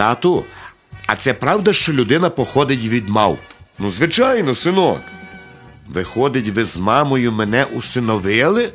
Тату, а це правда, що людина походить від мавп? Ну, звичайно, синок. Виходить, ви з мамою мене усиновили?